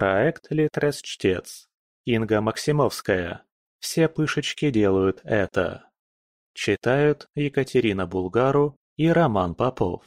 Проект «Литрес-чтец». Инга Максимовская. Все пышечки делают это. Читают Екатерина Булгару и Роман Попов.